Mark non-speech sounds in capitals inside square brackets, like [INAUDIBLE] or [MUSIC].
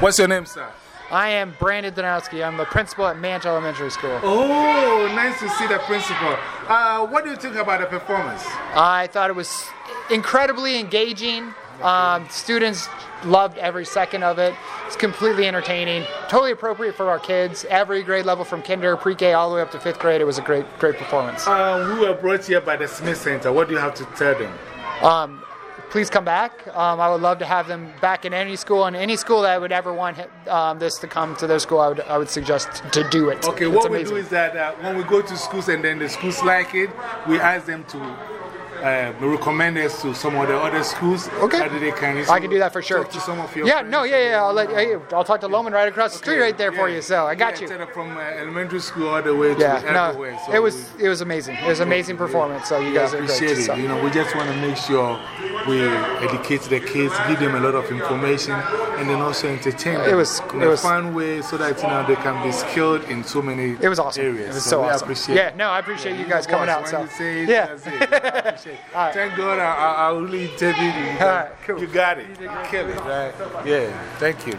What's your name, sir? I am Brandon Donowski. I'm the principal at Manch Elementary School. Oh, nice to see the principal. Uh, what do you think about the performance? I thought it was incredibly engaging. Um, students loved every second of it. It's completely entertaining, totally appropriate for our kids. Every grade level from kinder, pre-K, all the way up to fifth grade. It was a great, great performance. Uh, we were brought here by the Smith Center. What do you have to tell them? Um, please come back. Um, I would love to have them back in any school, and any school that would ever want um, this to come to their school, I would, I would suggest to do it. Okay, It's what amazing. we do is that uh, when we go to schools and then the schools like it, we ask them to uh, recommend us to some of the other schools. Okay. That they can I can do that for sure. Talk to some of your yeah, no, yeah, yeah. I'll, let, I'll talk to Loman right across the street right there for you. So I got Yeah, you. From uh, elementary school all the way to Yeah, everywhere. no, So it was it was amazing. It was an amazing performance. So you guys are appreciate great. it. So. You know, we just want to make sure we educate the kids, give them a lot of information, and then also entertain them It was- in it a was- fun way so that you know they can be skilled in so many It was awesome. areas. It was so, we awesome. appreciate yeah, no, I appreciate you You're guys coming out. So it, yeah, it. Appreciate it. [LAUGHS] Thank God I, I, I really interviewed you. All right, cool. You got it. You kill it, right? Yeah, thank you.